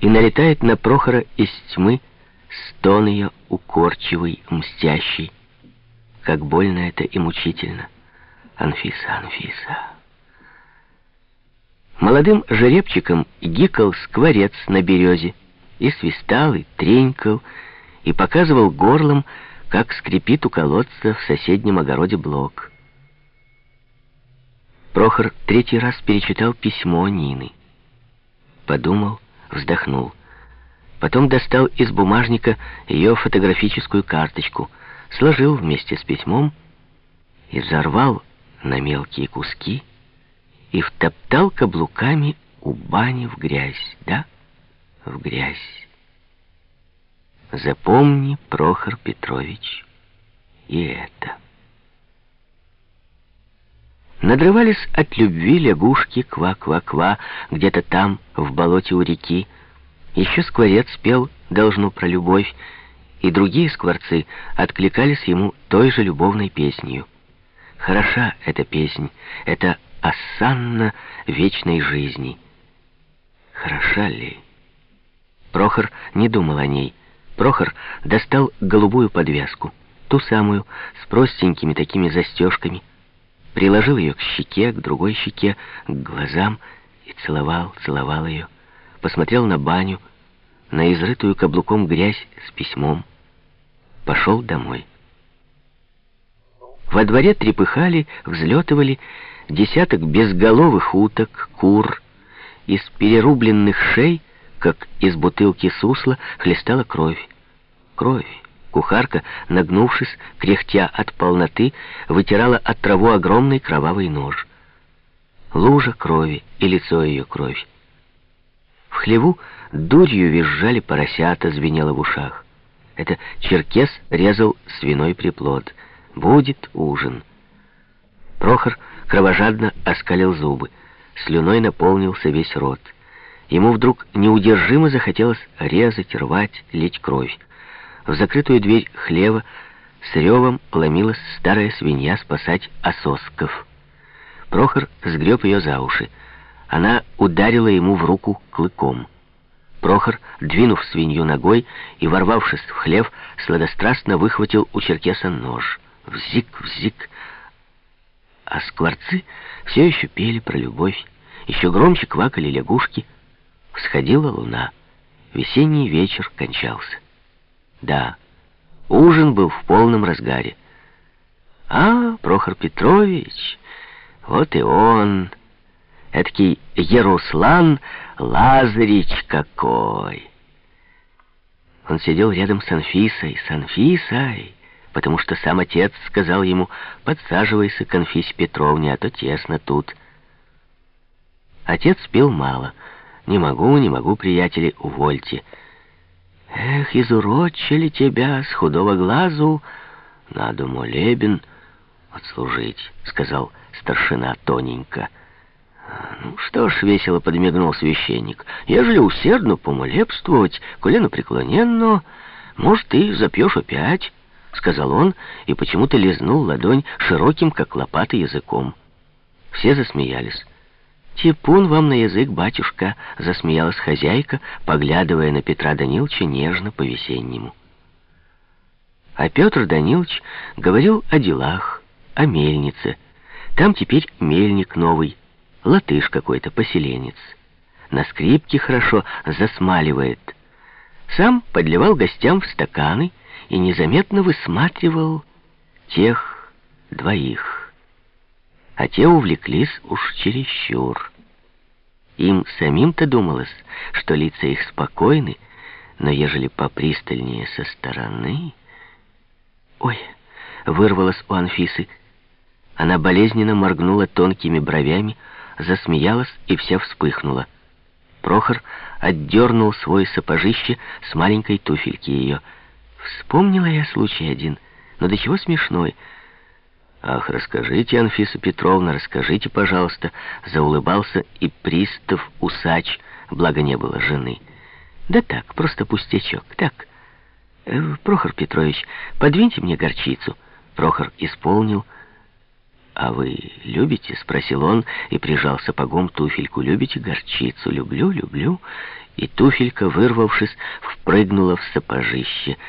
и налетает на Прохора из тьмы стон ее укорчивый, мстящий. Как больно это и мучительно. Анфиса, Анфиса. Молодым жеребчиком гикал скворец на березе, и свистал, и тренькал, и показывал горлом, как скрипит у колодца в соседнем огороде блок. Прохор третий раз перечитал письмо Нины. Подумал, вздохнул. Потом достал из бумажника ее фотографическую карточку, сложил вместе с письмом и взорвал на мелкие куски и втоптал каблуками у бани в грязь, да, в грязь. Запомни, Прохор Петрович, и это. Надрывались от любви лягушки ква-ква-ква где-то там, в болоте у реки. Еще скворец пел должно, про любовь, и другие скворцы откликались ему той же любовной песнью. Хороша эта песнь, это осанна вечной жизни. Хороша ли? Прохор не думал о ней. Прохор достал голубую подвязку, ту самую, с простенькими такими застежками, приложил ее к щеке, к другой щеке, к глазам и целовал, целовал ее. Посмотрел на баню, на изрытую каблуком грязь с письмом. Пошел домой. Во дворе трепыхали, взлетывали десяток безголовых уток, кур. Из перерубленных шей, как из бутылки сусла, хлестала кровь. Кровь. Кухарка, нагнувшись, кряхтя от полноты, вытирала от траву огромный кровавый нож. Лужа крови и лицо ее кровь. В хлеву дурью визжали поросята, звенело в ушах. Это черкес резал свиной приплод. Будет ужин. Прохор кровожадно оскалил зубы. Слюной наполнился весь рот. Ему вдруг неудержимо захотелось резать, рвать, лить кровь. В закрытую дверь хлева с ревом ломилась старая свинья спасать ососков. Прохор сгреб ее за уши. Она ударила ему в руку клыком. Прохор, двинув свинью ногой и ворвавшись в хлев, сладострастно выхватил у черкеса нож. Взик, взик. А скворцы все еще пели про любовь. Еще громче квакали лягушки. Всходила луна. Весенний вечер кончался. Да, ужин был в полном разгаре. А, Прохор Петрович, вот и он, эдакий Яруслан Лазарич какой. Он сидел рядом с Анфисой, с Анфисой, потому что сам отец сказал ему, подсаживайся к Анфисе Петровне, а то тесно тут. Отец пил мало. Не могу, не могу, приятели, увольте. Эх, изурочили тебя с худого глазу, надо молебен отслужить, сказал старшина тоненько. Ну что ж, весело подмигнул священник, ежели усердно помолебствовать, колено преклоненно, может, ты запьешь опять, сказал он и почему-то лизнул ладонь широким, как лопата, языком. Все засмеялись. «Типун вам на язык, батюшка!» — засмеялась хозяйка, поглядывая на Петра Даниловича нежно по-весеннему. А Петр Данилович говорил о делах, о мельнице. Там теперь мельник новый, латыш какой-то, поселенец. На скрипке хорошо засмаливает. Сам подливал гостям в стаканы и незаметно высматривал тех двоих а те увлеклись уж чересчур. Им самим-то думалось, что лица их спокойны, но ежели попристальнее со стороны... Ой, вырвалась у Анфисы. Она болезненно моргнула тонкими бровями, засмеялась и вся вспыхнула. Прохор отдернул свой сапожище с маленькой туфельки ее. Вспомнила я случай один, но до чего смешной — «Ах, расскажите, Анфиса Петровна, расскажите, пожалуйста», заулыбался и пристав-усач, благо не было жены. «Да так, просто пустячок, так. Э, Прохор Петрович, подвиньте мне горчицу». Прохор исполнил. «А вы любите?» — спросил он и прижал сапогом туфельку. «Любите горчицу?» «Люблю, люблю». И туфелька, вырвавшись, впрыгнула в сапожище —